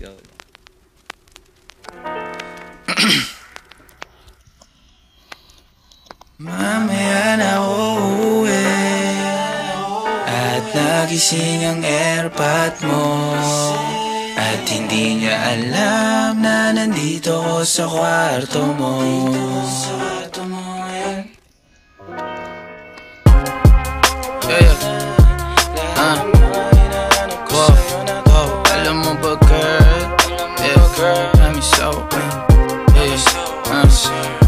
ikaw. Mamaya na uuwi At nagising ang airpot mo At hindi niya alam na nandito ko sa kwarto mo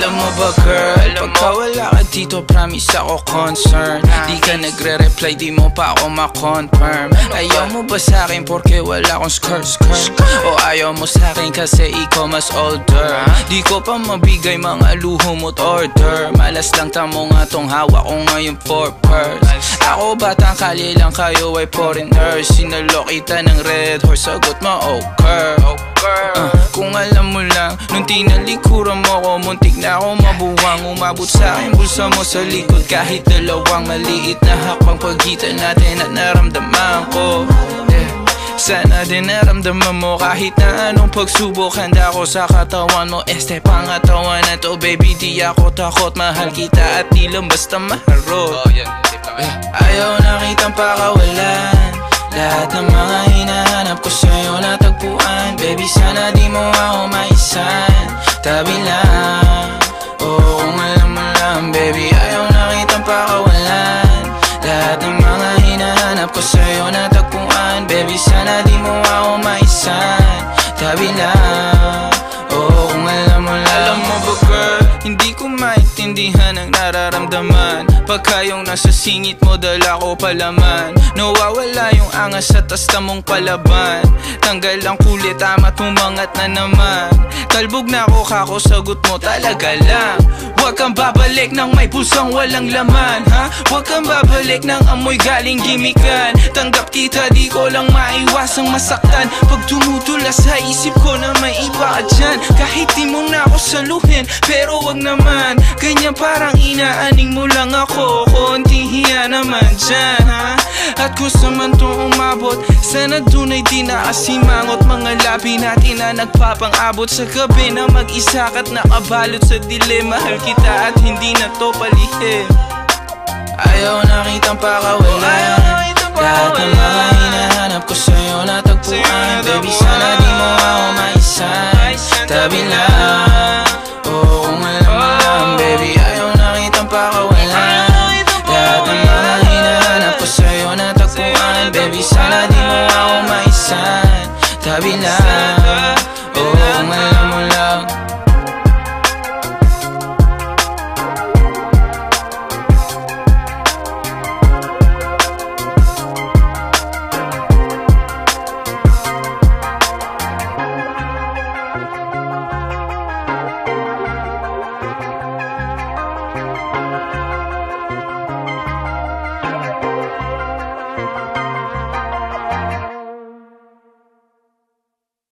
Alam mo ba girl, pagka wala ka dito promise ako concern. Di ka nagre-reply, di mo pa ako ma-confirm. Ayaw mo ba sa akin porque wala akong skirt skirt? O ayaw mo sa akin kasi ikaw mas older. Di ko pa mabigay mga luho mo't order. Malas lang tamo nga tong hawak ko ngayon for purse. Ako batang kali lang kayo ay foreigners. Sinalo kita ng red horse, sagot mo okay Uh, kung alam mo lang, nung tinalikuran mo ko Muntik na ako mabuwang Umabot sa akin bulsa mo sa likod. Kahit dalawang maliit na hakbang Pagitan natin at naramdaman ko. Yeah. Sana din naramdaman mo kahit na anong pagsubok. Handa ko sa katawan mo Este pangatawan na to baby. Di ako takot mahal kita at di lang basta maharot. Ayaw na kitang pakawalan. Lahat ng mga hinahanap ko sa'yo natagpuan. Baby sana di mo ako maisan. Tabi lang Lahat ng mga hinahanap ko sa'yo natagpuan Baby sana di mo ako maisan. Tabi lang Oo kung alam mo lang. Alam mo ba girl Hindi ko maintindihan ang nararamdaman. Pagka yung nasa singit mo dala ko palaman. Nawawala yung angas sa tasta mong palaban. Tanggal ang kulit tama't umangat na naman. Talbog na ako kako sagot mo talaga lang Huwag kang babalik ng may pusang walang laman ha? Huwag kang babalik ng amoy galing gimikan. Tanggap kita di ko lang maiwasang masaktan. Pag tumutula sa isip ko na may iba dyan Kahit di mo na ako saluhin Pero wag naman. Ganyan parang inaaning mo lang ako Konting hiya naman dyan ha? At kung sa man to umabot Sana dun ay di nakasimangot Mga labi natin na nagpapang-abot Sa gabi na mag-isa ka't nakabalot sa dilim Mahal kita at hindi na to palihim Ayaw na kitang pakawalan Lahat ng mga